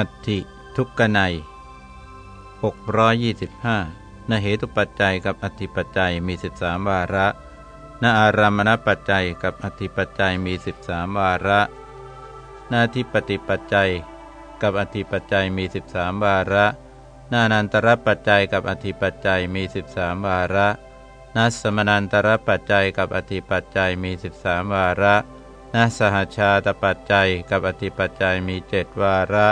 อัตถิทุกกนัย625นเหตุปัจจัยกับอธิปัจจัยมี 13 วาระนอารามณปัจจัยกับอธิปัจจัยมี 13 วาระนาทิปฏิปัจจัย กับอธิปัจจัยมี 13 วาระนานันตรปัจจัยกับอธิปัจจัยมี 13 วาระนัสมนันตรปัจจัยกับอธิปัจจัยมี 13 วาระนาสหชาตปัจจัยกับอธิปัจจัยมีเจ็ดวาระ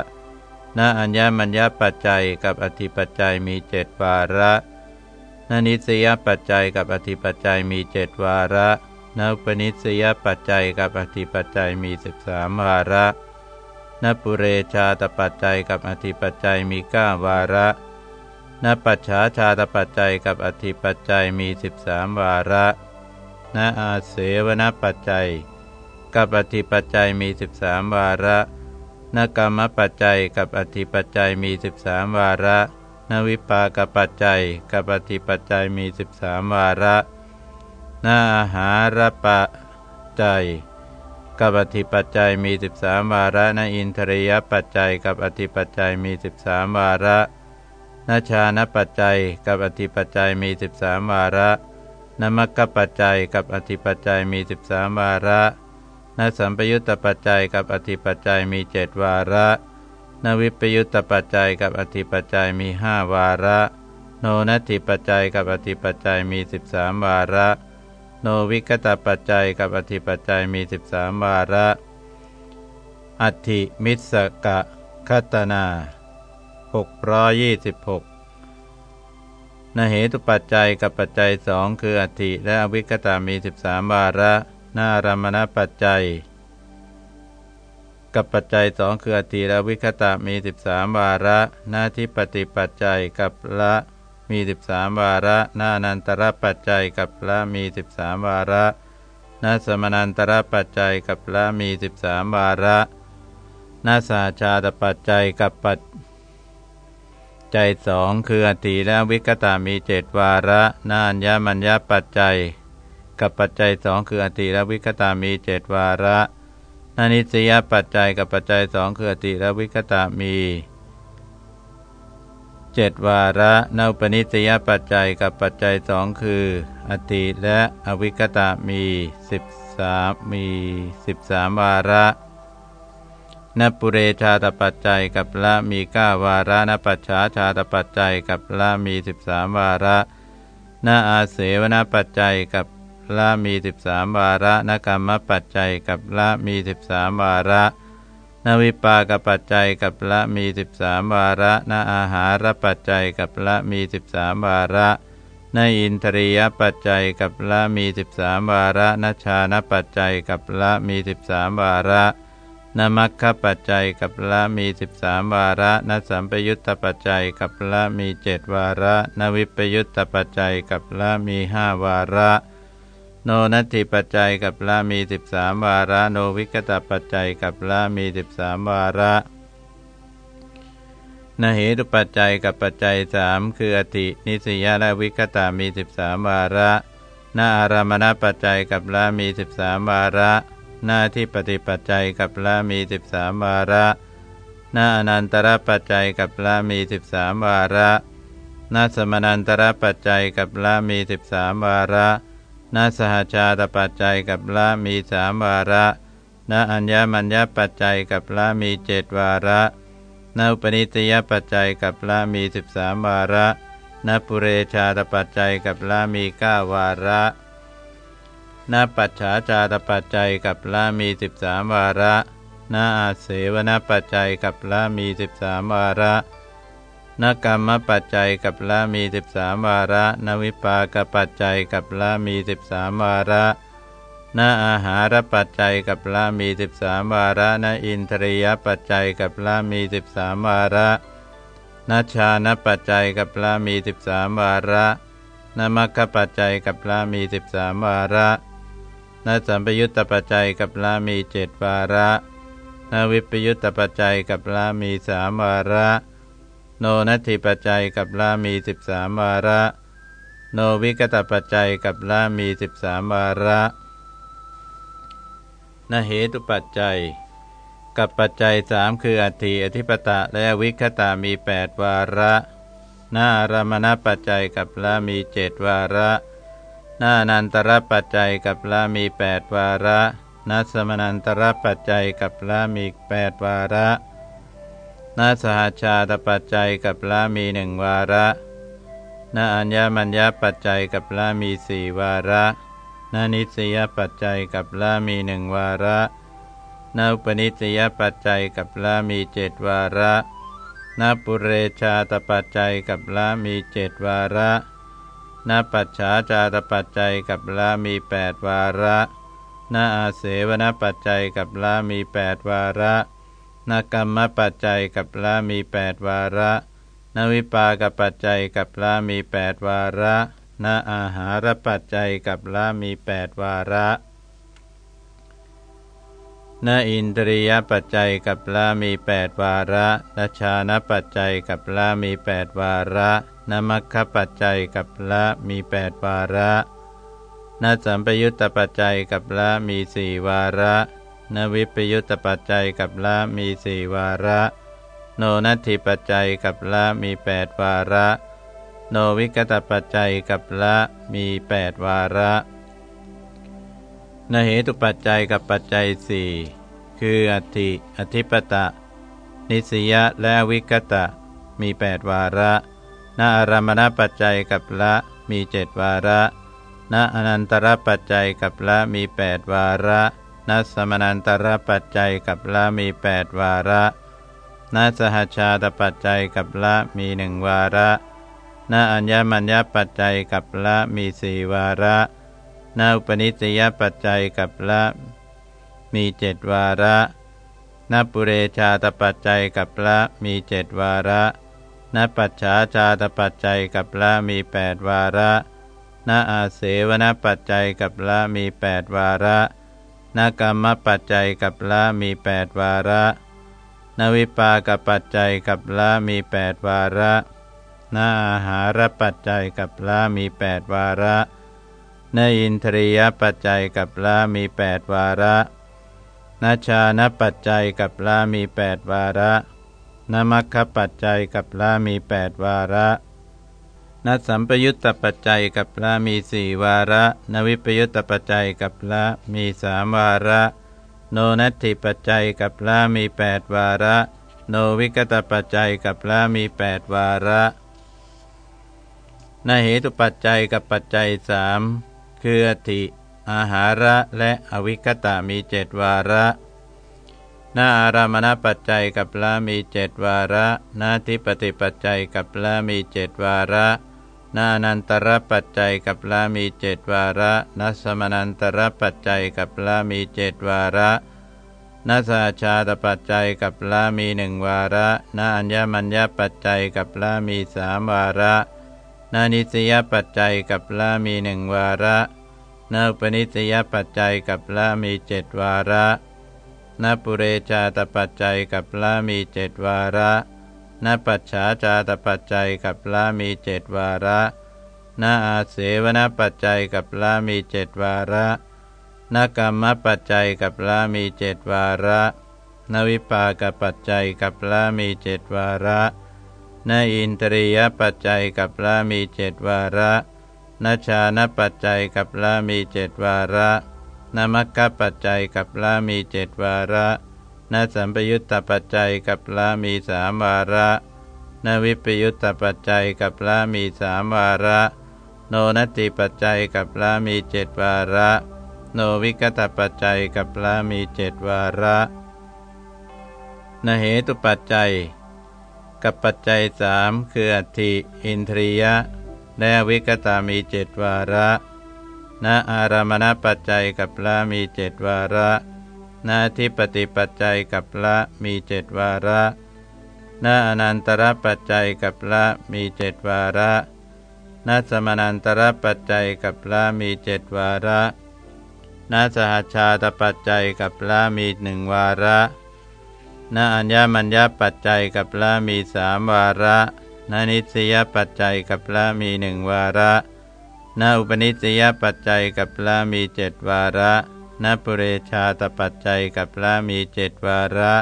นาอัญญมัญญปัจจัยกับอธิปัจจัยมีเจ็ดวาระนานิสยปัจจัยกับอธิปัจจัยมีเจ็ดวาระนาปนิสยปัจจัยกับอธิปัจจัยมีสิบสามวาระนปุเรชาตปัจจัยกับอธิปัจจัยมีเก้าวาระนปัจฉาชาตปัจจัยกับอธิปัจจัยมีสิบสามวาระนอาเสวนปัจจัย กับอธิปัจจัยมี13วาระ นกรรมปัจจัยกับอธิปัจจัยมี 13 วาระ นวิปากปัจจัยกับอธิปัจจัยมี 13 วาระนาอาหารปัจจัยกับอธิปัจจัยมี 13 วาระนอินทรียปัจจัยกับอธิปัจจัยมี 13 วาระนชานปัจจัยกับอธิปัจจัยมี 13 วาระนมัคคปัจจัยกับอธิปัจจัยมี 13 วาระ นสัมปยุตตปัจจัยกับอธิปัจจัยมีเจดวาระนวิปยุตตปัจจัยกับอธิปัจจัยมีห้าวาระ โนนัตถิปัจจัยกับอธิปัจจัยมีสิบสามวาระ โนวิกตปัจจัยกับอธิปัจจัยมีสิบสามวาระ อัติมิสกะคัตนาหกร้อยยี่สิบหกนเหตุปัจจัยกับปัจจัยสองคืออัติและอวิกตามีสิบสามวาระ นารามณปัจจัย กับปัจจัยสองคืออติและวิคตะมี 13 วาระหน้าที่ปฏิปัจจัยกับละมี 13 วาระหน้านันตรปัจจัยกับละมี 13 วาระหน้าสมนันตรปัจจัยกับละมี 13 วาระหน้าสาชาตปัจจัยกับปัจจัยสองคืออติและวิกตามีเจดวาระหน้าัญญมัญญปัจจัย กับปัจจัยสองคืออติและวิคตามีเจดวาระนานิสยปัจจัยกับปัจจัยสองคืออติและวิคตามีเจ็ดวาระนาปนิสยปัจจัยกับปัจจัยสองคือ อติและอวิคตามีสิบสามมีสิบสามวาระนปุเรชาตปัจจัยกับละมีก้าวาระนปัจฉาชาตปัจจัยกับละมีสิบสามวาระนาอาเสวนปัจจัยกับ ละมีสิบสามวาระนกรรมปัจจัยกับละมีสิบสามวาระนวิปากปัจจัยกับละมีสิบสามวาระนอาหารปัจจัยกับละมีสิบสามวาระนอินทรียปัจจัยกับละมีสิบสามวาระนชานปัจจัยกับละมีสิบสามวาระนมัคคปัจจัยกับละมีสิบสามวาระนสัมปยุตตปัจจัยกับละมีเจดวาระ นวิปยุตตปัจจัยกับละมีห้าวาระ โนนัตถิปัจจัยกับละมีสิบสามวาระ โนวิกตปัจจัยกับละมีสิบสามวาระนเหตุปัจจัยกับปัจจัยสามคืออตินิสยาและวิกตามีสิบสามวาระนาอารามณปัจจัยกับละมีสิบสามวาระ หน้าที่ปฏิปัจจัยกับละมีสิบสามวาระหน้าอนันตรปัจจัยกับละมีสิบสามวาระหน้าสมนันตรปัจจัยกับละมีสิบสามวาระ นาสหชาตปัจจัยกับละมีสามวาระนาอัญญมัญญปัจจัยกับละมีเจดวาระนาอุปนิสยปัจจัยกับละมีสิบสามวาระนาปุเรชาตปัจจัยกับละมีเก้าวาระนาปัจฉาชาตปัจจัยกับละมีสิบสามวาระนาอาเสวนปัจจัยกับละมีสิบสามวาระ นกรรมปัจจัยกับละมีสิบสามวาระ นวิปากปัจจัยกับละมีสิบสามวาระนอาหารปัจจัยกับละมีสิบสามวาระนอินทรียปัจจัยกับละมีสิบสามวาระนชานปัจจัยกับละมีสิบสามวาระนมัคคปัจจัยกับละมีสิบสามวาระนสัมปยุตตปัจจัยกับละมีเจ็ดวาระนวิปยุตตปัจจัยกับละมีสามวาระ โนนัตถิปัจจัยกับละมีสิบสามวาระ โนวิกตปัจจัยกับละมีสิบสามวาระนเหตุปัจจัย กับปัจจัยสามคืออัติอธิปตะและวิคตามีแปดวาระนาอารมณปัจจัยกับละมีเจ็ดวาระนานันตรปัจจัยกับละมีแปดวาระนาสมนันตรปัจจัยกับละมีแปดวาระ นาสหชาตปัจจัยกับละมีหนึ่งวาระนาอัญญมัญญปัจจัยกับละมีสี่วาระนานิสยปัจจัยกับละมีหนึ่งวาระนาอุปนิสยปัจจัยกับละมีเจ็ดวาระนาปุเรชาตปัจจัยกับละมีเจ็ดวาระนาปัจฉาจาตปัจจัยกับละมีแปดวาระนาอาเสวนปัจจัยกับละมีแปดวาระ นากรรมปัจจัยกับละมีแปดวาระ นวิปากปัจจัยกับละมีแปดวาระนาอาหารปัจจัยกับละมีแปดวาระนอินทรียปัจจัยกับละมีแปดวาระนชานปัจจัยกับละมีแปดวาระนมัคคปัจจัยกับละมีแปดวาระนสัมปยุตตปัจจัยกับละมีสี่วาระ นวิปยุตตปัจจัยกับละมีสี่วาระ โนนัตถิปัจจัยกับละมีแปดวาระ โนวิกตปัจจัยกับละมีแปดวาระนเหตุปัจจัยกับปัจจัยสี่คืออธิอธิปตะ นิสยะและวิกตะ มีแปดวาระณอารามณปัจจัยกับละมีเจ็ดวาระณอนันตรปัจจัยกับละมีแปดวาระ ณสมนันตรปัจจัยกับละมีแปดวาระณสหชาตปัจจัยกับละมีหนึ่งวาระณอัญญมัญญปัจจัยกับละมีสี่วาระณอุปนิสยปัจจัยกับละมีเจ็ดวาระณปุเรชาตปัจจัยกับละมีเจ็ดวาระณปัจฉาชาตปัจจัยกับละมีแปดวาระณอาเสวนปัจจัยกับละมีแปดวาระ ณกรรมปัจจัยกับละมีแปดวาระ นวิปากปัจจัยกับละมีแปดวาระนาอาหารปัจจัยกับละมีแปดวาระนอินทรียปัจจัยกับละมีแปดวาระนาชานปัจจัยกับละมีแปดวาระนมัคคปัจจัยกับละมีแปดวาระ นสัมปยุตตปัจจัยกับละมีสี่วาระ นวิปยุตตปัจจัยกับละมีสามวาระ โนนัตถิปัจจัยกับละมีแปดวาระ โนวิกตปัจจัยกับละมีแปดวาระนเหตุปัจจัยกับปัจจัยสามคืออธิอาหาระและอวิคตะมีเจ็ดวาระนาอารามณปัจจัยกับละมีเจ็ดวาระ นาทิปติปัจจัยกับละมีเจ็ดวาระ นานันตรปัจจัยกับละมีเจ็ดวาระนัสมนันตรปัจจัยกับละมีเจ็ดวาระนาสาชาตปัจจัยกับละมีหนึ่งวาระนาอัญญมัญญปัจจัยกับละมีสามวาระนานิสยปัจจัยกับละมีหนึ่งวาระนาปนิสยปัจจัยกับละมีเจ็ดวาระนาปุเรชาตปัจจัยกับละมีเจ็ดวาระ นปัจฉาจาตปัจจัยกับละมีเจ็ดวาระนาอาเสวนปัจจัยกับละมีเจ็ดวาระนกรรมปัจจัยกับละมีเจ็ดวาระนวิปากปัจจัยกับละมีเจ็ดวาระนอินตรียปัจจัยกับละมีเจ็ดวาระนชานปัจจัยกับละมีเจ็ดวาระนมัคคปัจจัยกับละมีเจ็ดวาระ นสัมปยุตตปัจจัยกับละมีสามวาระนวิปยุตตปัจจัยกับละมีสามวาระ โนนัตติปัจจัยกับละมีเจ็ดวาระ โนวิกตปัจจัยกับละมีเจ็ดวาระนเหตุปัจจัย กับปัจจัยสามคืออธิอินทรียะ และวิกตามีเจ็ดวาระณอารามณปัจจัยกับละมีเจ็ดวาระ นาทิปติปัจจัยกับละมีเจ็ดวาระนาอนันตรปัจจัยกับละมีเจ็ดวาระนาสมานันตรปัจจัยกับละมีเจ็ดวาระนาสหชาตปัจจัยกับละมีหนึ่งวาระนาอัญญมัญญปัจจัยกับละมีสามวาระนานิสยปัจจัยกับละมีหนึ่งวาระนาอุปนิสยปัจจัยกับละมีเจ็ดวาระ นปุเรชาตปัจจัยกับละมีเจ็ดวาระ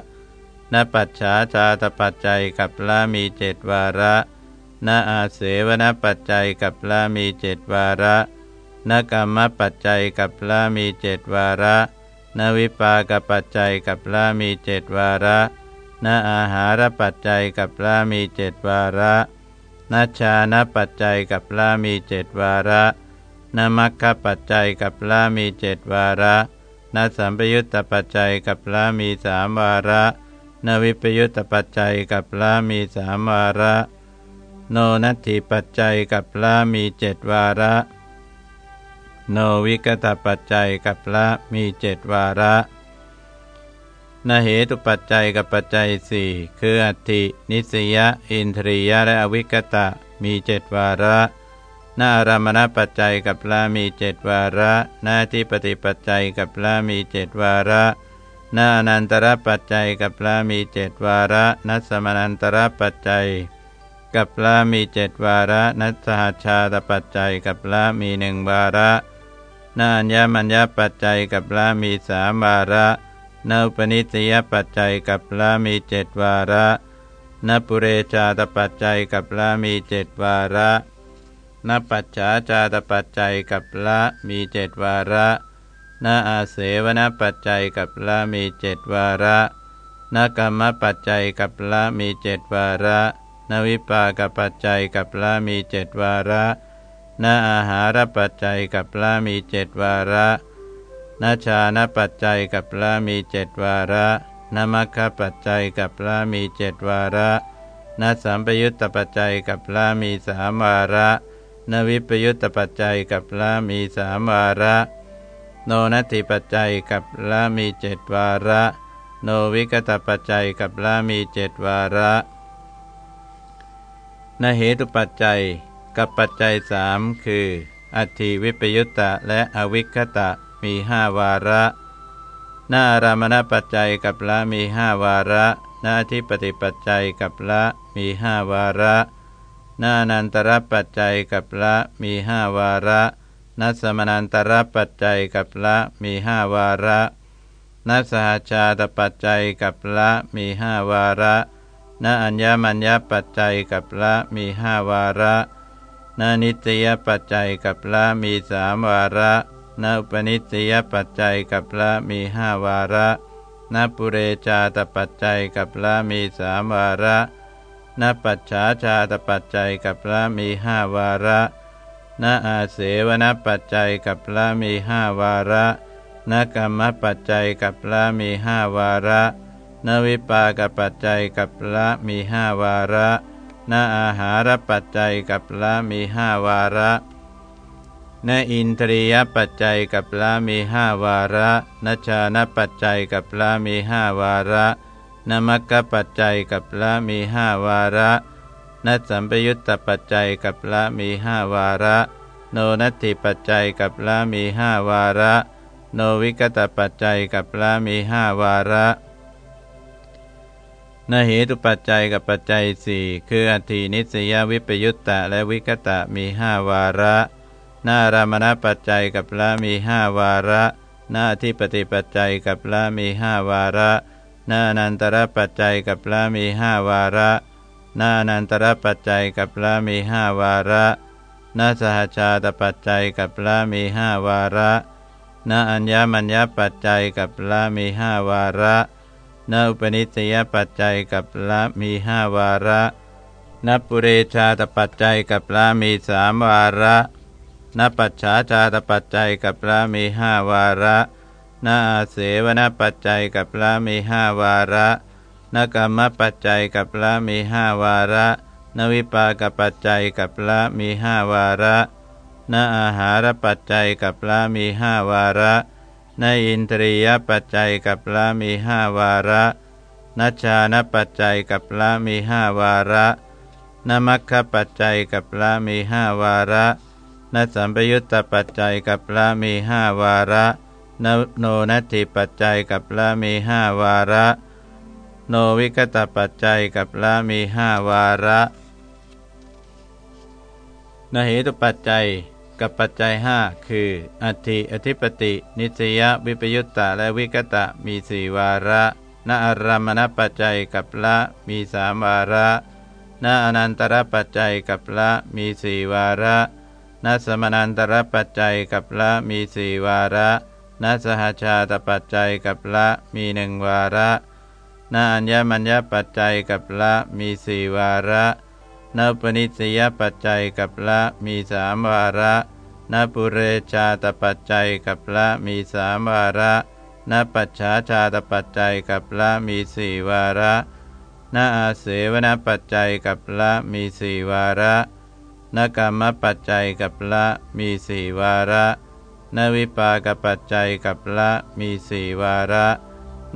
นปัจฉาชาตปัจจัยกับละมีเจ็ดวาระนอาเสวนปัจจัยกับละมีเจ็ดวาระนกรรมปัจจัยกับละมีเจ็ดวาระนวิปากปัจจัยกับละมีเจ็ดวาระนอาหารปัจจัยกับละมีเจ็ดวาระนชานปัจจัยกับละมีเจ็ดวาระ นมัคคปัจจัยกับละมีเจ็ดวาระนสัมปยุตตปัจจัยกับละมีสามวาระนวิปยุตตปัจจัยกับละมีสามวาระ โนนัตถิปัจจัยกับละมีเจ็ดวาระ โนวิกตปัจจัยกับละมีเจ็ดวาระนาเหตุปัจจัยกับปัจจัยสี่คืออัตินิสยะอินทรียะและอวิกตะมีเจ็ดวาระ นาอรามณปัจจัยกับละมีเจ็ดวาระนาที่ปฏิปัจจัยกับละมีเจ็ดวาระนาอนันตรปัจจัยกับละมีเจ็ดวาระนัสมนันตรปัจจัยกับละมีเจ็ดวาระนัสหชาตปัจจัยกับละมีหนึ่งวาระนาอัญญมัญญปัจจัยกับละมีสามวาระนาปนิสยปัจจัยกับละมีเจ็ดวาระนปุเรชาตปัจจัยกับละมีเจ็ดวาระ นปัจฉาจาตปัจจัยกับละมีเจ็ดวาระนอาเสวนปัจจัยกับละมีเจ็ดวาระนกรรมปัจจัยกับละมีเจ็ดวาระนวิปากปัจจัยกับละมีเจ็ดวาระนอาหารปัจจัยกับละมีเจ็ดวาระนาชานปัจจัยกับละมีเจ็ดวาระนมัคคปัจจัยกับละมีเจ็ดวาระนาสัมปยุตตปัจจัยกับละมีสามวาระ นวิปยุตตปัจจัยกับละมีสามวาระ โนนัตติปัจจัยกับละมีเจ็ดวาระ โนวิกตปัจจัยกับละมีเจ็ดวาระนเหตุปัจจัยกับปัจจัยสามคือ อัตถิวิปยุตตะและอวิคตะมีห้าวาระนารามณปัจจัยกับละมีห้าวาระนาที่ปฏิปัจจัยกับละมีห้าวาระ นานันตรปัจจัยกับละมีห้าวาระ นัสมนันตรปัจจัยกับละมีห้าวาระ นัสหชาตปัจจัยกับละมีห้าวาระนอัญญมัญญปัจจัยกับละมีห้าวาระนานิตยปัจจัยกับละมีสามวาระนาอุปนิสยปัจจัยกับละมีห้าวาระนาปุเรชาตปัจจัยกับละมีสามวาระ นปัจฉาชาตปัจจัยกับละมีห้าวาระนอาเสวนปัจจัยกับละมีห้าวาระนกรรมปัจจัยกับละมีห้าวาระนวิปากปัจจัยกับละมีห้าวาระนอาหารปัจจัยกับละมีห้าวาระนอินทรียปัจจัยกับละมีห้าวาระนชานปัจจัยกับละมีห้าวาระ นมัคคปัจจัยกับละมีห้าวาระนัสัมปยุตตปัจจัยกับละมีห้าวาระ โนนัตถิปัจจัยกับละมีห้าวาระ โนวิกตปัจจัยกับละมีห้าวาระนเหตุปัจจัยกับปัจจัยสี่คืออธินิสยวิปยุตตะและวิกตะมีห้าวาระนารามณปัจจัยกับละมีห้าวาระหน้าที่ปฏิปัจจัยกับละมีห้าวาระ หน้านันตรปัจจัยกับละมีห้าวาระ หน้านันตรปัจจัยกับละมีห้าวาระหน้าสหชาตปัจจัยกับละมีห้าวาระหน้าอัญญมัญญปัจจัยกับละมีห้าวาระหน้าอุปนิสัยปัจจัยกับละมีห้าวาระนปุเรชาตปัจจัยกับละมีสามวาระนปัจฉาจาตปัจจัยกับละมีห้าวาระ นาเสวนปัจจัยกับละมีห้าวาระนกรรมปัจจัยกับละมีห้าวาระ นวิปากปัจจัยกับละมีห้าวาระนอาหารปัจจัยกับละมีห้าวาระนอินทรียปัจจัยกับละมีห้าวาระนัชานปัจจัยกับละมีห้าวาระนมัคคปัจจัยกับละมีห้าวาระนสัมปยุตตปัจจัยกับละมีห้าวาระ นโนนัตถิปัจจัยกับละมีห้าวาระ โนวิกตปัจจัยกับละมีห้าวาระนเหตุปัจจัยกับปัจจัยห้าคืออัติอธิปติ นิสยวิปยุตตะและวิกตะมีสี่วาระณอารามณปัจจัยกับละมีสามวาระณอนันตรปัจจัยกับละมีสี่วาระณสมนันตรปัจจัยกับละมีสี่วาระ ณสหชาตปัจจัยกับละมีหนึ่งวาระณอัญญมัญญปัจจัยกับละมีสี่วาระณปนิสยปัจจัยกับละมีสามวาระณปุเรชาตปัจจัยกับละมีสามวาระณปัจฉาชาตปัจจัยกับละมีสี่วาระณอาเสวนปัจจัยกับละมีสี่วาระณกรรมปัจจัยกับละมีสี่วาระ ณวิปากปัจจัยกับละมีสี่วาระ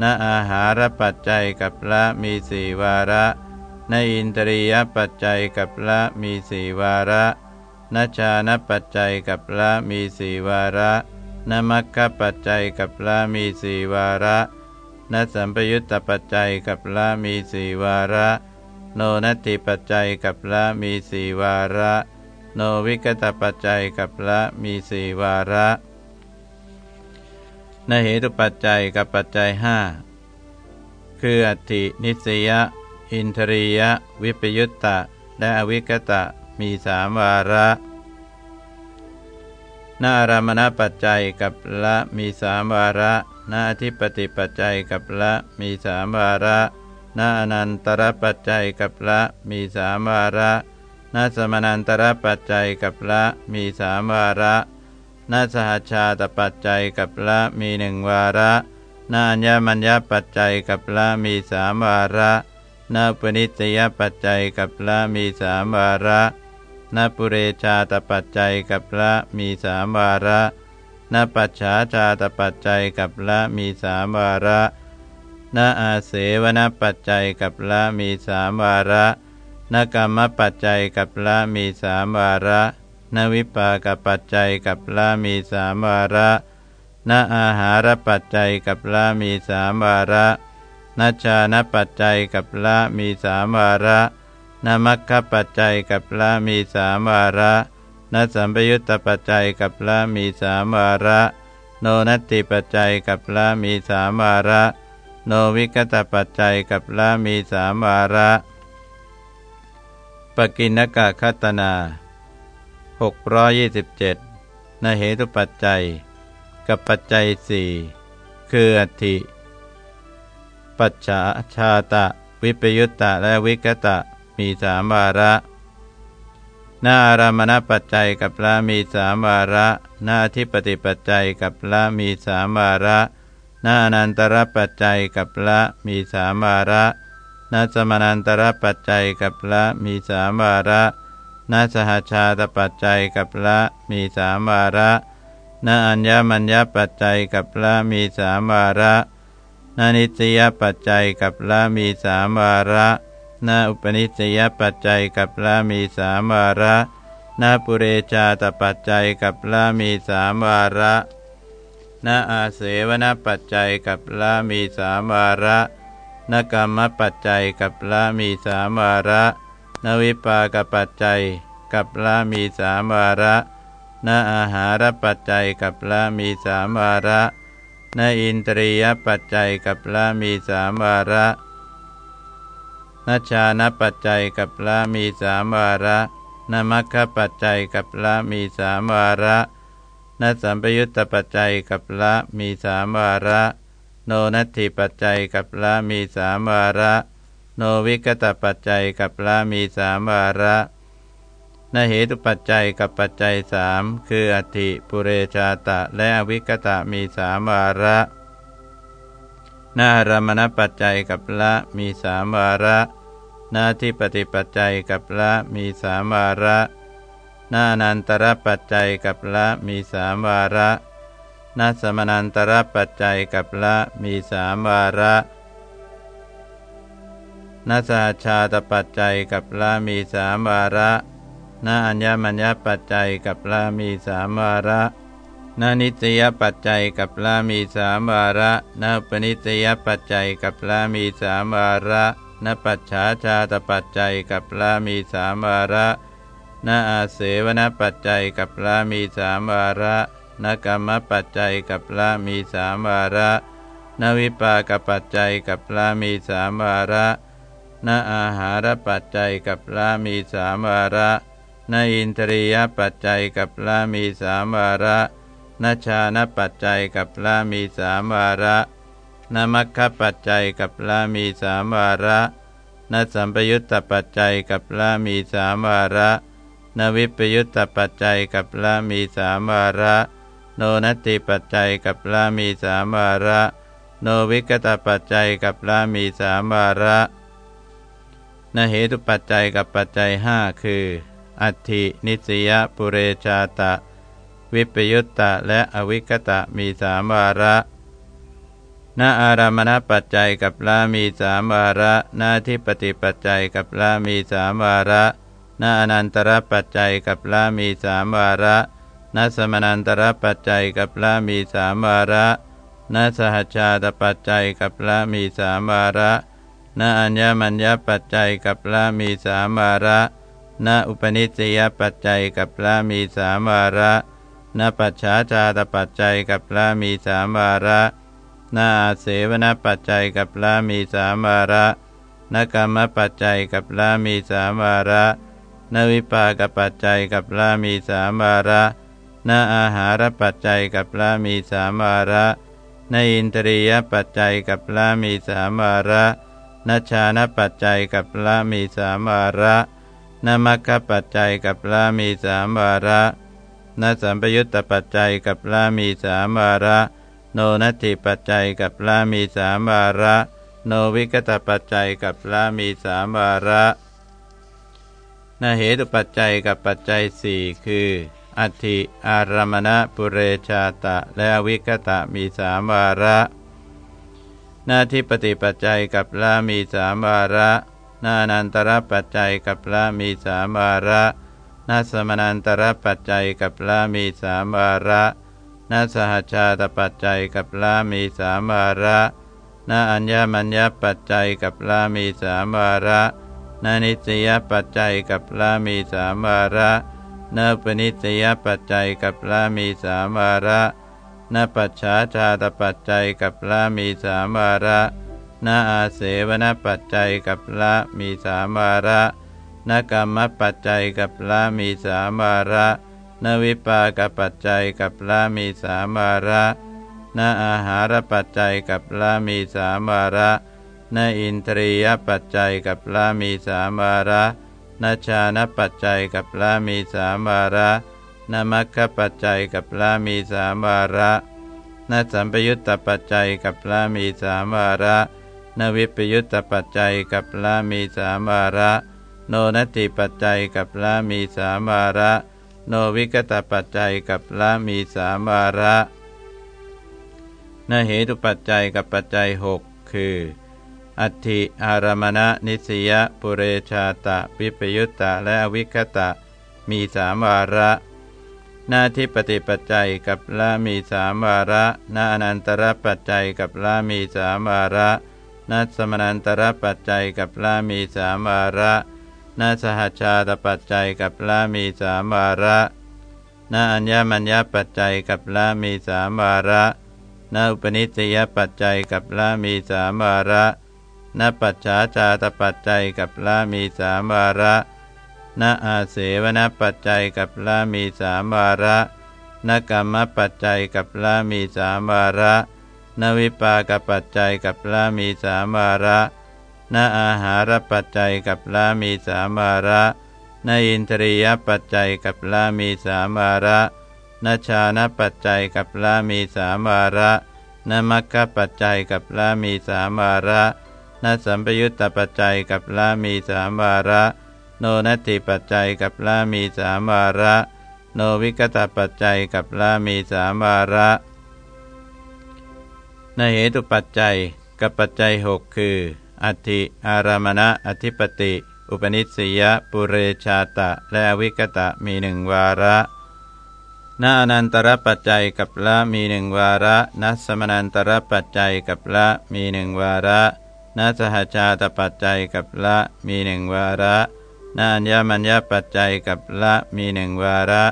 ณอาหารปัจจัยกับละมีสี่วาระณอินทรียปัจจัยกับละมีสี่วาระณชานปัจจัยกับละมีสี่วาระณมัคคปัจจัยกับละมีสี่วาระณสัมปยุตตปัจจัยกับละมีสี่วาระ โนนัตติปัจจัยกับละมีสี่วาระ โนวิกตปัจจัยกับละมีสี่วาระนเหตุปัจจัยกับปัจจัยห้าคืออัตินิสยอินทรียะ วิปยุตตะ และอวิกตะมีสามวาระนารามณปัจจัยกับละมีสามวาระนาอธิปติปัจจัยกับละมีสามวาระนาอนันตรปัจจัยกับละมีสามวาระ นาสมนันตรปัจจัยกับละมีสามวาระนาสหชาตปัจจัยกับละมีหนึ่งวาระนาอัญญมัญญปัจจัยกับละมีสามวาระนาปนิสยปัจจัยกับละมีสามวาระนาปุเรชาตปัจจัยกับละมีสามวาระนาปัจฉาชาตปัจจัยกับละมีสามวาระนาอาเสวนปัจจัยกับละมีสามวาระ นกรรมปัจจัยกับละมีสามวาระ นวิปากปัจจัยกับละมีสามวาระนอาหารปัจจัยกับละมีสามวาระนชานปัจจัยกับละมีสามวาระนมัคคปัจจัยกับละมีสามวาระนสัมปยุตตปัจจัยกับละมีสามวาระ โนนัตติปัจจัยกับละมีสามวาระ โนวิกตปัจจัยกับละมีสามวาระ กินกะคัตนา627นเหตุปัจจัย กับปัจจัยสี่คืออธิ ปัจฉาชาตะ วิปยุตตะและวิกตะมีสามวาระหน้าอารามณปัจจัยกับละมีสามวาระหน้าที่ปฏิปัจจัยกับละมีสามวาระหน้าอนันตรปัจจัยกับละมีสามวาระ นาสมานันตรปัจจัยกับละมีสามวาระนาสหชาตปัจจัยกับละมีสามวาระนาอัญญมัญญปัจจัยกับละมีสามวาระนานิสยปัจจัยกับละมีสามวาระนาอุปนิสยปัจจัยกับละมีสามวาระนาปุเรชาตปัจจัยกับละมีสามวาระนาอาเสวนปัจจัยกับละมีสามวาระ นกรรมปัจจัยกับละมีสามวาระ นวิปากปัจจัยกับละมีสามวาระนอาหารปัจจัยกับละมีสามวาระนอินทรียปัจจัยกับละมีสามวาระนชานปัจจัยกับละมีสามวาระนมัคคปัจจัยกับละมีสามวาระนสัมปยุตตปัจจัยกับละมีสามวาระ โนนัตถิปัจจัยกับละมีสามวาระ โนวิกตปัจจัยกับละมีสามวาระนเหตุปัจจัยกับปัจจัยสามคืออธิปุเรชาตะและอวิกตะมีสามวาระนารมณปัจจัยกับละมีสามวาระนาที่ปฏิปัจจัยกับละมีสามวาระนานันตรปัจจัยกับละมีสามวาระ นาสมนันตรปัจจัยกับละมีสามวาระนาสาชาตปัจจัยกับละมีสามวาระนาอัญญมัญญปัจจัยกับละมีสามวาระนานิตยปัจจัยกับละมีสามวาระนาปนิตยปัจจัยกับละมีสามวาระนปัจฉาชาตปัจจัยกับละมีสามวาระนาอาเสวนปัจจัยกับละมีสามวาระ นกรรมปัจจัยกับละมีสามวาระนวิปากปัจจัยกับละมีสามวาระนอาหารปัจจัยกับละมีสามวาระนอินทรียปัจจัยกับละมีสามวาระนชานปัจจัยกับละมีสามวาระนมัคคปัจจัยกับละมีสามวาระนสัมปยุตตปัจจัยกับละมีสามวาระนวิปยุตตปัจจัยกับละมีสามวาระ โนนัตติปัจจัยกับละมีสามวาระ โนวิกตปัจจัยกับละมีสามวาระนเหตุปัจจัยกับปัจจัยห้าคือ อัตถินิสยปุเรชาตะ วิปยุตตะและอวิกตะมีสามวาระณอารามณปัจจัยกับละมีสามวาระนาที่ปฏิปัจจัยกับละมีสามวาระณอนันตรปัจจัยกับละมีสามวาระ ณสมนันตรปัจจัยกับละมีสามวาระณสหชาตปัจจัยกับละมีสามวาระณอัญญมัญญปัจจัยกับละมีสามวาระณอุปนิสัยปัจจัยกับละมีสามวาระณปัจฉาชาตปัจจัยกับละมีสามวาระนาเสวนปัจจัยกับละมีสามวาระนกรรมปัจจัยกับละมีสามวาระนวิปากปัจจัยกับละมีสามวาระ นอาหารปัจจัยกับละมีสามวาระนอินทรียปัจจัยกับละมีสามวาระนชานปัจจัยกับละมีสามวาระนมัคคปัจจัยกับละมีสามวาระนสัมปยุตตปัจจัยกับละมีสามวาระ โนนัตถิปัจจัยกับละมีสามวาระ โนวิกตปัจจัยกับละมีสามวาระนาเหตุปัจจัยกับปัจจัยสี่คือ อัติอารมณะปุเรชาตะ และวิกตะมีสามวาระ หน้าที่ปฏิปัจจัยกับละมีสามวาระหน้านันตรปัจจัยกับละมีสามวาระหน้าสมนันตรปัจจัยกับละมีสามวาระหน้าสหชาตปัจจัยกับละมีสามวาระหน้าอัญญมัญญปัจจัยกับละมีสามวาระนานิสยปัจจัยกับละมีสามวาระ นาปนิสยปัจจัยกับละมีสามวาระนาปัจฉาชาตปัจจัยกับละมีสามวาระนาอาเสวนปัจจัยกับละมีสามวาระนกรรมปัจจัยกับละมีสามวาระนวิปากปัจจัยกับละมีสามวาระนอาหารปัจจัยกับละมีสามวาระนอินทรียปัจจัยกับละมีสามวาระ นาชานปัจจัยกับละมีสามวาระนมัคคปัจจัยกับละมีสามวาระนสัมปยุตตปัจจัยกับละมีสามวาระนวิปยุตตปัจจัยกับละมีสามวาระ โนนัตติปัจจัยกับละมีสามวาระ โนวิกตปัจจัยกับละมีสามวาระนเหตุปัจจัยกับปัจจัยหกคือ อัติอารมณะนิสยปุเรชาตะวิปยุตตะและวิคตะ มีสามวาระ หน้าที่ปฏิปัจจัยกับละมีสามวาระหน้าอนันตรปัจจัยกับละมีสามวาระนัสมนันตรปัจจัยกับละมีสามวาระนาสหชาตปัจจัยกับละมีสามวาระนาอัญญมัญญปัจจัยกับละมีสามวาระนาอุปนิสยปัจจัยกับละมีสามวาระ นปัจฉาชาตปัจจัยกับละมีสามวาระนอาเสวนปัจจัยกับละมีสามวาระนกรรมปัจจัยกับละมีสามวาระนวิปากปัจจัยกับละมีสามวาระนอาหารปัจจัยกับละมีสามวาระนอินทรียปัจจัยกับละมีสามวาระนชานปัจจัยกับละมีสามวาระนมัคคปัจจัยกับละมีสามวาระ นสัมปยุตตปัจจัยกับละมีสามวาระ โนนัตติปัจจัยกับละมีสามวาระ โนวิกตปัจจัยกับละมีสามวาระนเหตุปัจจัยกับปัจจัยหกคือ อัติอารามณะอธิปติ อุปนิสัยปุเรชาตะ และวิกตะมีหนึ่งวาระนาอนันตรปัจจัยกับละมีหนึ่งวาระนัสมนันตรปัจจัยกับละมีหนึ่งวาระ นัสหชาตปัจจัยกับละมีหนึ่งวาระนาอัญญมัญญปัจจัยกับละมีหนึ่งวาระ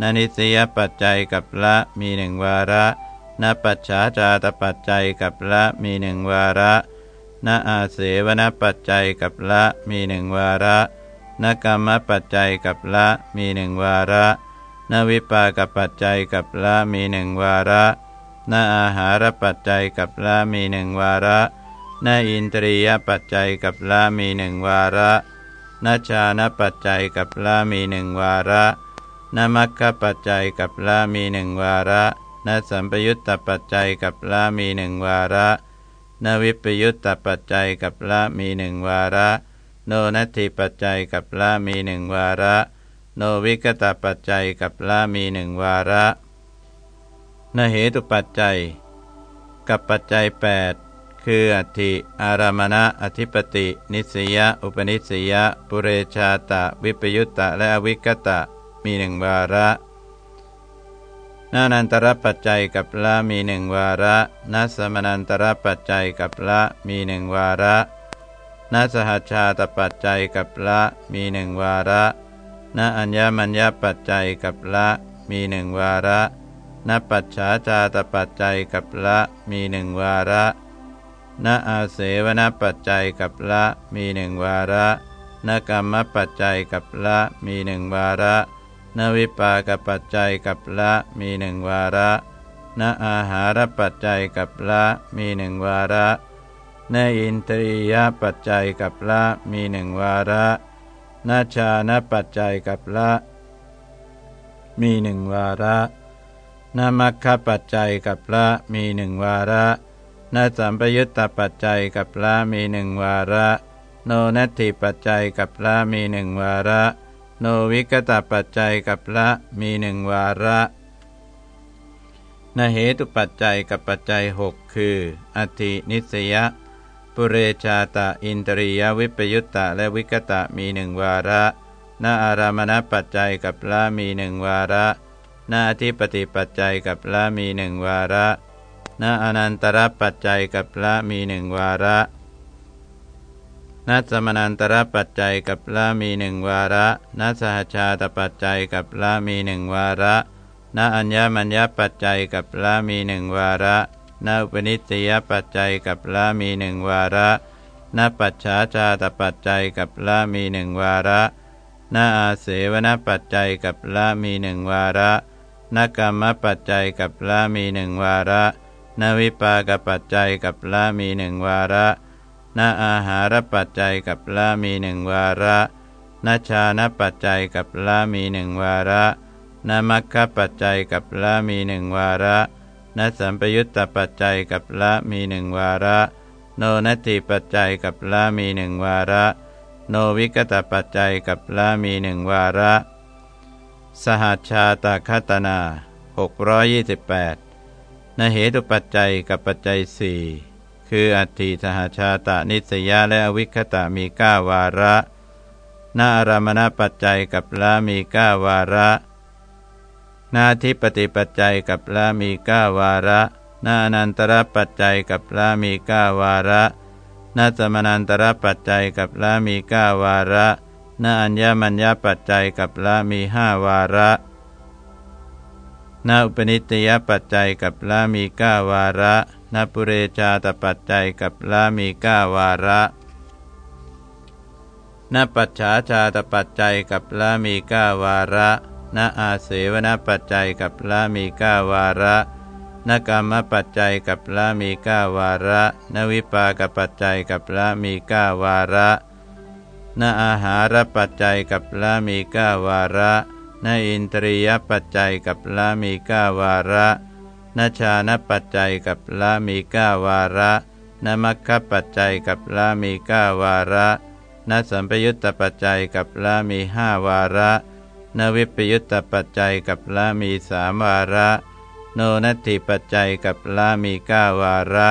นานิสยปัจจัยกับละมีหนึ่งวาระนปัจฉาจาตปัจจัยกับละมีหนึ่งวาระนอาเสวนปัจจัยกับละมีหนึ่งวาระนกรรมปัจจัยกับละมีหนึ่งวาระนวิปากปัจจัยกับละมีหนึ่งวาระนอาหารปัจจัยกับละมีหนึ่งวาระ นอินทรียปัจจัยกับละมีหนึ่งวาระนชานปัจจัยกับละมีหนึ่งวาระนมัคคปัจจัยกับละมีหนึ่งวาระนสัมปยุตตปัจจัยกับละมีหนึ่งวาระนวิปยุตตปัจจัยกับละมีหนึ่งวาระ โนนัตถิปัจจัยกับละมีหนึ่งวาระ โนวิกตปัจจัยกับละมีหนึ่งวาระนเหตุปัจจัย กับปัจจัย 8 คืออธิอารามณะอธิปติ นิสยาอุปนิสยาปุเรชาตะ วิปยุตตะและอวิกตะมีหนึ่งวาระนานันตรปัจจัยกับละมีหนึ่งวาระนัสมนันตรปัจจัยกับละมีหนึ่งวาระนัสหัชาตปัจจัยกับละมีหนึ่งวาระนอัญญมัญญปัจจัยกับละมีหนึ่งวาระนปัจฉาจาตปัจจัยกับละมีหนึ่งวาระ นอาเสวนปัจจัยกับละมีหนึ่งวาระนกรรมปัจจัยกับละมีหนึ่งวาระนวิปากปัจจัยกับละมีหนึ่งวาระนอาหารปัจจัยกับละมีหนึ่งวาระนอินทรียปัจจัยกับละมีหนึ่งวาระนชานปัจจัยกับละมีหนึ่งวาระนมัคคปัจจัยกับละมีหนึ่งวาระ นาสัมปยุตตปัจจัยกับละมีหนึ่งวาระ โนนัตถิปัจจัยกับละมีหนึ่งวาระ โนวิกตปัจจัยกับละมีหนึ่งวาระนเหตุปัจจัยกับปัจจัยหกคืออธินิสยะ ปุเรชาตะอินตริยวิปยุตตะและวิกตะมีหนึ่งวาระนาอารามณปัจจัยกับละมีหนึ่งวาระนาอธิปติปัจจัยกับละมีหนึ่งวาระ นาอนันตรปัจจัยกับละมีหนึ่งวาระนัสมนันตรปัจจัยกับละมีหนึ่งวาระนัสหชาตปัจจัยกับละมีหนึ่งวาระนอัญญมัญญปัจจัยกับละมีหนึ่งวาระนอุปนิสติยปัจจัยกับละมีหนึ่งวาระนปัจฉาชาตปัจจัยกับละมีหนึ่งวาระนอาเสวนปัจจัยกับละมีหนึ่งวาระนกรรมปัจจัยกับละมีหนึ่งวาระ นวิปากปัจจัยกับละมีหนึ่งวาระนาอาหารปัจจัยกับละมีหนึ่งวาระนาชานปัจจัยกับละมีหนึ่งวาระนามัคคปัจจัยกับละมีหนึ่งวาระนาสัมปยุตตปัจจัยกับละมีหนึ่งวาระ โนนัตติปัจจัยกับละมีหนึ่งวาระ โนวิกตปัจจัยกับละมีหนึ่งวาระ สหัชชาตคตนา628 นเหตุปัจจัยกับปัจจัยสี่คืออัติสหชาตานิสยาและอวิคตะมีก้าวาระนาอารามณปัจจัยกับละมีก้าวาระ นาทิปติปัจจัยกับละมีก้าวาระ นาอนันตรปัจจัยกับละมีก้าวาระ นาสมนันตรปัจจัยกับละมีก้าวาระ นาอัญญมัญญปัจจัยกับละมีห้าวาระ นาอุปนิตยปัจจัยกับละมีก้าวาระนาปุเรชาตปัจจัยกับละมีก้าวาระนปัจฉาชาตปัจจัยกับละมีก้าวาระนอาเสวนปัจจัยกับละมีก้าวาระนกรรมปัจจัยกับละมีก้าวาระนวิปากปัจจัยกับละมีก้าวาระนอาหารปัจจัยกับละมีก้าวาระ นอินทรียปัจจัยกับละมีก้าวาระนชานปัจจัยกับละมีก้าวาระนมัคคปัจจัยกับละมีก้าวาระนสัมปยุตตปัจจัยกับละมีห้าวาระ นวิปยุตตปัจจัยกับละมีสามวาระ โนนัตถิปัจจัยกับละมีก้าวาระ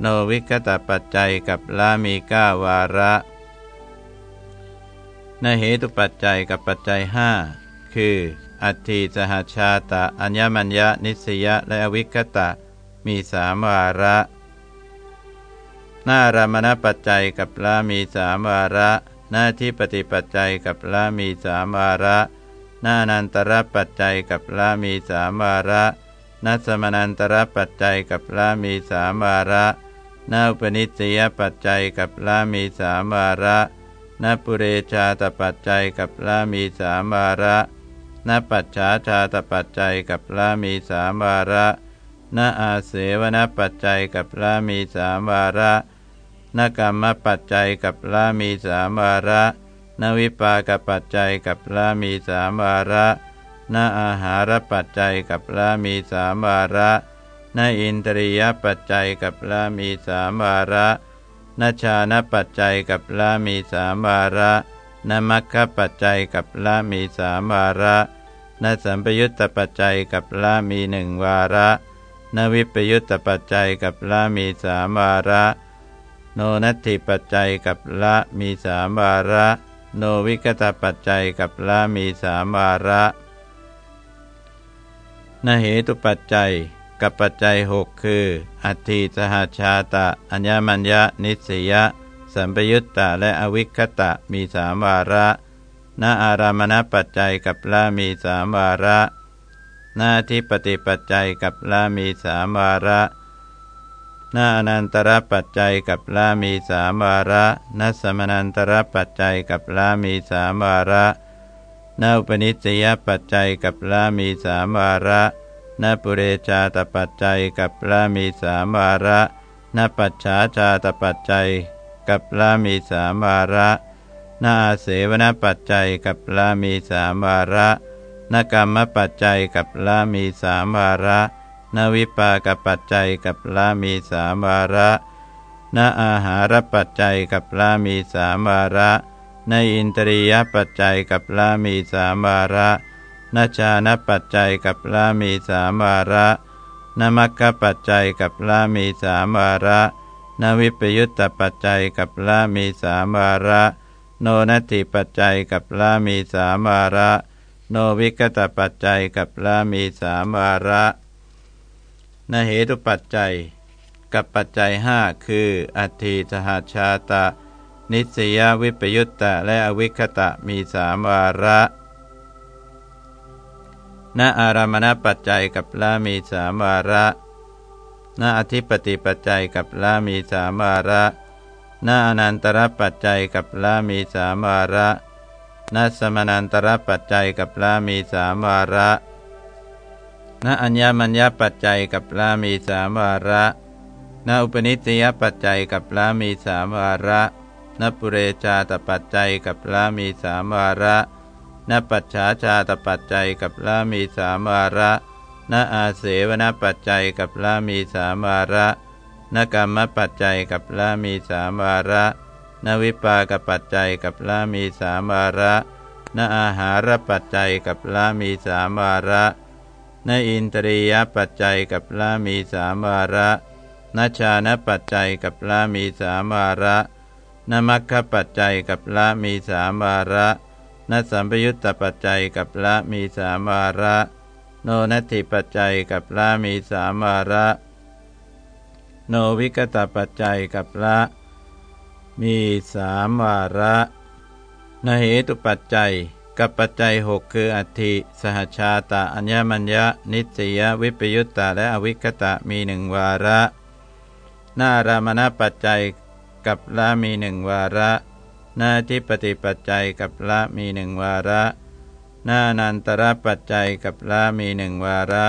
โนวิกตปัจจัยกับละมีก้าวาระ นเหตุปัจจัยกับปัจจัยห้า คือ อัตถิสหชาตะอัญญมัญญนิสยและอวิคตะ มีสามวาระหน้ารามณปัจจัยกับละมีสามวาระ หน้าที่ปฏิปัจจัยกับละมีสามวาระ หน้านันตรปัจจัยกับละมีสามวาระนัสมนันตรปัจจัยกับละมีสามวาระนาอุปนิสยปัจจัยกับละมีสามวาระนาปุเรชาตปัจจัยกับละมีสามวาระ นปัจฉาชาตปัจจัยกับละมีสามวาระนอาเสวนปัจจัยกับละมีสามวาระนกรรมปัจจัยกับละมีสามวาระนวิปากปัจจัยกับละมีสามวาระนอาหารปัจจัยกับละมีสามวาระนอินทรียปัจจัยกับละมีสามวาระนชานปัจจัยกับละมีสามวาระ นมัคคปัจจัยกับละมีสามวาระนสัมปยุตตปัจจัยกับละมีหนึ่งวาระนวิปยุตตปัจจัยกับละมีสามวาระ โนนัตถิปัจจัยกับละมีสามวาระ โนวิกตปัจจัยกับละมีสามวาระนเหตุปัจจัยกับปัจจัยหกคือ อัตถิสหชาตะ อัญญมัญญานิสยะ สัมปยุตตะและอวิคตะมีสามวาระนาอารามณปัจจัยกับละมีสามวาระหน้าที่ปฏิปัจจัยกับละมีสามวาระหน้าอนันตรปัจจัยกับละมีสามวาระนัสมนันตรปัจจัยกับละมีสามวาระนาอุปนิสยปัจจัยกับละมีสามวาระนาปุเรชาตปัจจัยกับละมีสามวาระนาปัจฉาชาตปัจจัย กับละมีสามวาระนาเสวนปัจจัยกับละมีสามวาระนกรรมปัจจัยกับละมีสามวาระนวิปากปัจจัยกับละมีสามวาระนอาหารปัจจัยกับละมีสามวาระนอินทรียปัจจัยกับละมีสามวาระนาชานปัจจัยกับละมีสามวาระนมัคคปัจจัยกับละมีสามวาระ นวิปยุตตปัจจัยกับละมีสามวาระ โนนัตถิปัจจัยกับละมีสามวาระ โนวิกตปัจจัยกับละมีสามวาระนเหตุปัจจัย กับปัจจัยห้าคืออัตถิสหชาตะ นิสยวิปยุตตะและอวิคตะมีสามวาระณอารามณปัจจัยกับละมีสามวาระ ณอธิปติปัจจัยกับละมีสามวาระณอนันตรปัจจัยกับละมีสามวาระณสมนันตรปัจจัยกับละมีสามวาระณอัญญมัญญปัจจัยกับละมีสามวาระณอุปนิสยปัจจัยกับละมีสามวาระณปุเรชาตปัจจัยกับละมีสามวาระนปัจฉาชาตปัจจัยกับละมีสามวาระ นอาเสวนปัจจัยกับละมีสามวาระนกรรมปัจจัยกับละมีสามวาระนวิปากปัจจัยกับละมีสามวาระนอาหารปัจจัยกับละมีสามวาระนอินตรียปัจจัยกับละมีสามวาระนชานปัจจัยกับละมีสามวาระนมัคคปัจจัยกับละมีสามวาระนสัมปยุตตปัจจัยกับละมีสามวาระ โนนัตถิปัจจัยกับละมีสามวาระ โนวิกตปัจจัยกับละมีสามวาระนเหตุปัจจัยกับปัจจัยหกคืออัติสหชาตะอัญญมัญญะ นิสยวิปยุตตาและอวิคตะมีหนึ่งวาระนารามณปัจจัยกับละมีหนึ่งวาระ นาที่ปฏิปัจจัยกับละมีหนึ่งวาระ หน้านันตรปัจจัยกับละมีหนึ่งวาระ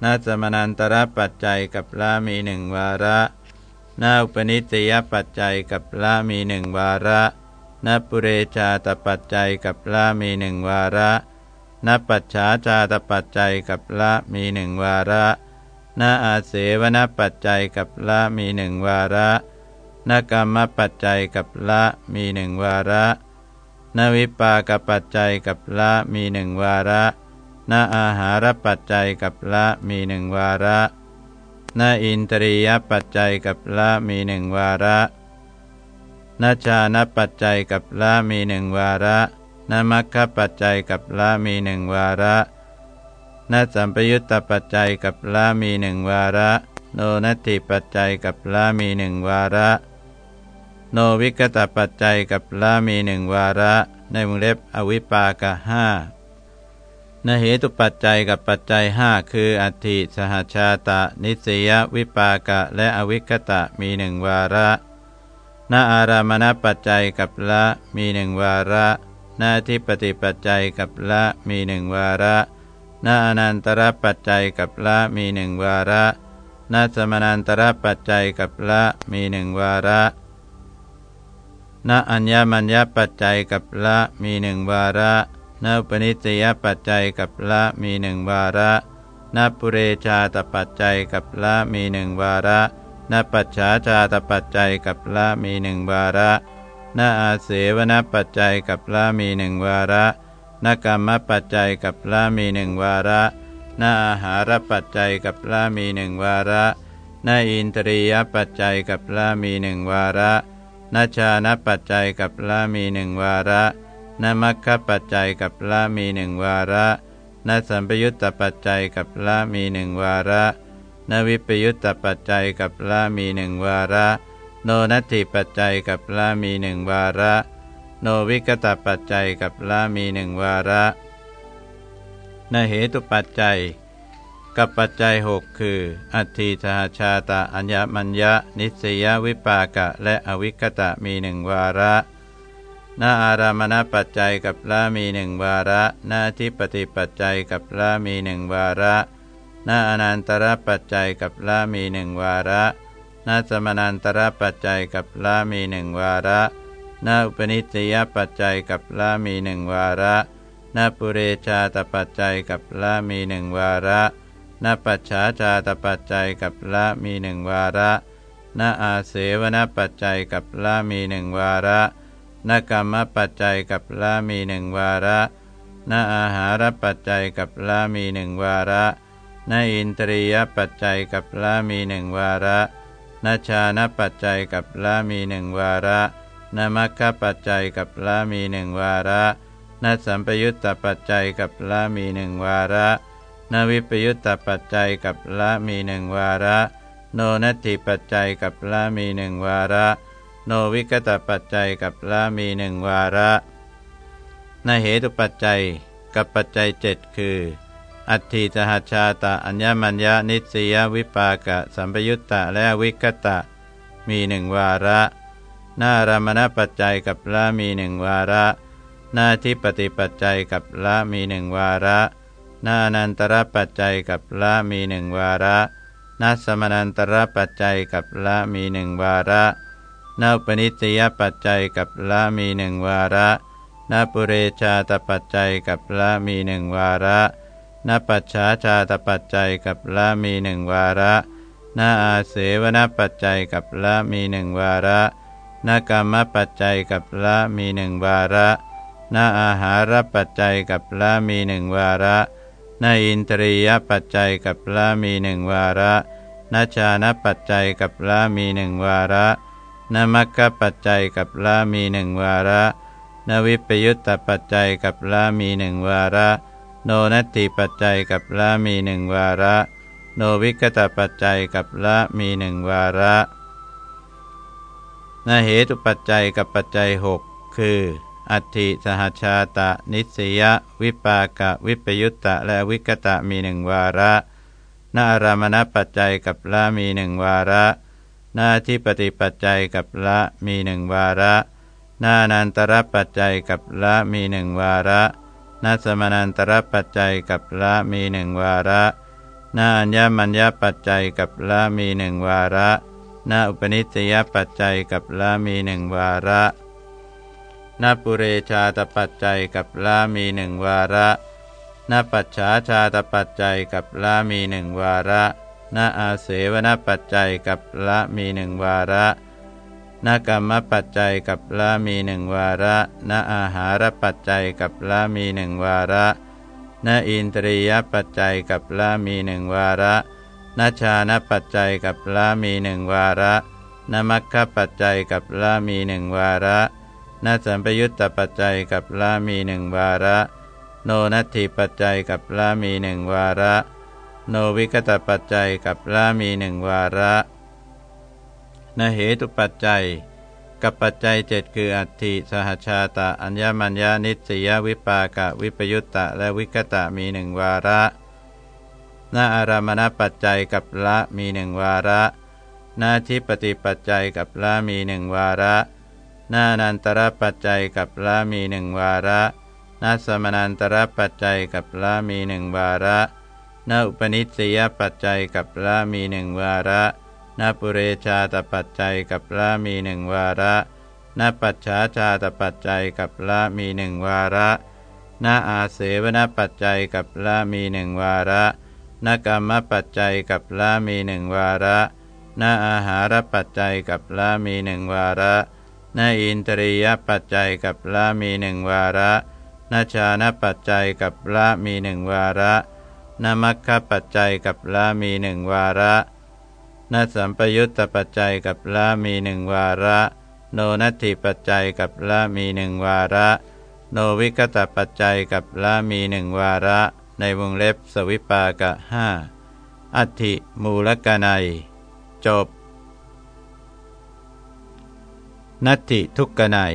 หน้าสมนันตรปัจจัยกับละมีหนึ่งวาระหน้าอุปนิสยปัจจัยกับละมีหนึ่งวาระนปุเรชาตปัจจัยกับละมีหนึ่งวาระนปัจฉาชาตปัจจัยกับละมีหนึ่งวาระนอาเสวนปัจจัยกับละมีหนึ่งวาระนกรรมปัจจัยกับละมีหนึ่งวาระ นวิปากปัจจัยกับละมีหนึ่งวาระนอาหารปัจจัยกับละมีหนึ่งวาระนอินทรียปัจจัยกับละมีหนึ่งวาระนชานปัจจัยกับละมีหนึ่งวาระนมัคคปัจจัยกับละมีหนึ่งวาระนสัมปยุตตปัจจัยกับละมีหนึ่งวาระ โนนัตถิปัจจัยกับละมีหนึ่งวาระ โนวิกตปัจจัยกับละมีหนึ่งวาระ ในวงเล็บอวิปากะห้านเหตุปัจจัยกับปัจจัยห้าคืออัติสหชาตะ นิสยวิปากะ และอวิกตะมีหนึ่งวาระนาอารามณปัจจัยกับละมีหนึ่งวาระนาทิปติปัจจัยกับละมีหนึ่งวาระนาอนันตรปัจจัยกับละมีหนึ่งวาระนาสมนันตรปัจจัยกับละมีหนึ่งวาระ นาอัญญมัญญปัจจัยกับละมีหนึ่งวาระนาปนิสยปัจจัยกับละมีหนึ่งวาระนาปุเรชาตปัจจัยกับละมีหนึ่งวาระนาปัจฉาชาตปัจจัยกับละมีหนึ่งวาระนาอาเสวนปัจจัยกับละมีหนึ่งวาระนกรรมปัจจัยกับละมีหนึ่งวาระนาอาหารปัจจัยกับละมีหนึ่งวาระนาอินทรียปัจจัยกับละมีหนึ่งวาระ นาชานปัจจัยกับละมีหนึ่งวาระนมัคคปัจจัยกับละมีหนึ่งวาระนสัมปยุตตปัจจัยกับละมีหนึ่งวาระนวิปยุตตปัจจัยกับละมีหนึ่งวาระ โนนัตถิปัจจัยกับละมีหนึ่งวาระ โนวิกตปัจจัยกับละมีหนึ่งวาระนเหตุปัจจัย กับปัจจัยหกคือ อัตถิสหชาตะอัญญมัญญะ นิสยวิปากะ และอวิกตะมีหนึ่งวาระนาอารามณปัจจัยกับละมีหนึ่งวาระนาทิปติปัจจัยกับละมีหนึ่งวาระนาอนันตรปัจจัยกับละมีหนึ่งวาระนาสมนันตรปัจจัยกับละมีหนึ่งวาระนาอุปนิสยปัจจัยกับละมีหนึ่งวาระนาปุเรชาตปัจจัยกับละมีหนึ่งวาระ นาปัจฉาชาตปัจจัยกับละมีหนึ่งวาระนาอาเสวนปัจจัยกับละมีหนึ่งวาระนกรรมปัจจัยกับละมีหนึ่งวาระนาอาหารปัจจัยกับละมีหนึ่งวาระนาอินตรียปัจจัยกับละมีหนึ่งวาระนาชานปัจจัยกับละมีหนึ่งวาระนามัคคปัจจัยกับละมีหนึ่งวาระนาสัมปยุตตปัจจัยกับละมีหนึ่งวาระ นาวิปยุตตปัจจัยกับละมีหนึ่งวาระ โนนัตถิปัจจัยกับละมีหนึ่งวาระ โนวิกตปัจจัยกับละมีหนึ่งวาระนเหตุปัจจัยกับปัจจัยเจ็ดคือ อัตถิสหชาตะอัญญมัญญานิสยวิปากะสัมปยุตตะและวิกตะ มีหนึ่งวาระ นารามณปัจจัยกับละมีหนึ่งวาระ นาทิปฏิปัจจัยกับละมีหนึ่งวาระ นานันตรปัจจัยกับละมีหนึ่งวาระนาสมนันตรปัจจัยกับละมีหนึ่งวาระนาปนิสยปัจจัยกับละมีหนึ่งวาระนาปุเรชาตปัจจัยกับละมีหนึ่งวาระนาปัจฉาชาตปัจจัยกับละมีหนึ่งวาระนาอาเสวนปัจจัยกับละมีหนึ่งวาระนากรรมปัจจัยกับละมีหนึ่งวาระนาอาหารปัจจัยกับละมีหนึ่งวาระ นาอินทรียปัจจัยกับละมีหนึ่งวาระนาชานปัจจัยกับละมีหนึ่งวาระนมัคคปัจจัยกับละมีหนึ่งวาระ นวิปยุตตปัจจัยกับละมีหนึ่งวาระ โนนัตติปัจจัยกับละมีหนึ่งวาระ โนวิกตปัจจัยกับละมีหนึ่งวาระนเหตุปัจจัยกับปัจจัยหกคือ อัติสหชาตะ นิสยวิปากะ วิปยุตตะ และวิกตะมีหนึ่งวาระนารามณปัจจัยกับละมีหนึ่งวาระ หน้าที่ปฏิปัจจัยกับละมีหนึ่งวาระ หน้านันตรปัจจัยกับละมีหนึ่งวาระนาสมานันตรปัจจัยกับละมีหนึ่งวาระ หน้าอัญญมัญญปัจจัยกับละมีหนึ่งวาระ หน้าอุปนิสยปัจจัยกับละมีหนึ่งวาระ นาปุเรชาตปัจจัยกับละมีหนึ่งวาระนาปัจฉาชาตปัจจัยกับละมีหนึ่งวาระณอาเสวนปัจจัยกับละมีหนึ่งวาระนกรรมปัจจัยกับละมีหนึ่งวาระนอาหารปัจจัยกับละมีหนึ่งวาระนอินทรียปัจจัยกับละมีหนึ่งวาระนชานปัจจัยกับละมีหนึ่งวาระนมัคคปัจจัยกับละมีหนึ่งวาระ นสัมปยุตตปัจจัยกับละมีหนึ่งวาระ โนนัตถิปัจจัยกับละมีหนึ่งวาระ โนวิกตปัจจัยกับละมีหนึ่งวาระนเหตุปัจจัยกกับปัจจัยเจ็ดคืออัตถิสหชาตะอัญญมัญญานิสยวิปากะวิปยุตตะและวิกตะมีหนึ่งวาระนาอารามณปัจจัยกับละมีหนึ่งวาระนาทิปฏิปัจจัยกับละมีหนึ่งวาระ นานันตรปัจจัยกับละมีหนึ่งวาระนาสมนันตรปัจจัยกับละมีหนึ่งวาระนาอุปนิสัยปัจจัยกับละมีหนึ่งวาระนาปุเรชาตปัจจัยกับละมีหนึ่งวาระนาปัจฉาชาตปัจจัยกับละมีหนึ่งวาระนาอาเสวนปัจจัยกับละมีหนึ่งวาระนกรรมปัจจัยกับละมีหนึ่งวาระนาอาหารปัจจัยกับละมีหนึ่งวาระ นาอินตรียปัจจัยกับละมีหนึ่งวาระนาชานปัจจัยกับละมีหนึ่งวาระนามัคคปัจจัยกับละมีหนึ่งวาระนาสัมปยุตตปัจจัยกับละมีหนึ่งวาระ โนนัตถิปัจจัยกับละมีหนึ่งวาระ โนวิกตปัจจัยกับละมีหนึ่งวาระ ในวงเล็บสวิปากะห้าอัติมูลกนัย จบ นัตถิทุกกนัย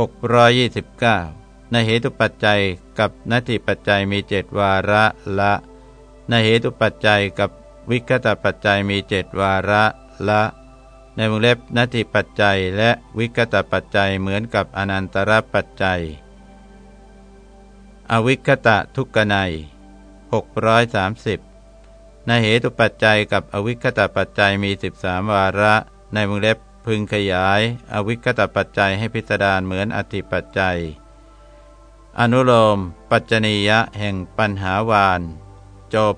629ในเหตุปัจจัยกับนัตถิปัจจัยมีเจ็ดวาระละในเหตุปัจจัยกับวิคตปัจจัยมีเจ็ดวาระละ ในวงเล็บนัตถิปัจจัยและวิคตปัจจัยเหมือนกับอนันตรปัจจัย อวิคตะทุกกนัย630ในเหตุปัจจัยกับอวิคตปัจจัยมี 13 วาระ ในวงเล็บ พึงขยาย อวิคตปัจจัยให้พิสดารเหมือนอธิปัจจัย อนุโลม ปัจจนียะแห่งปัญหาวาน จบ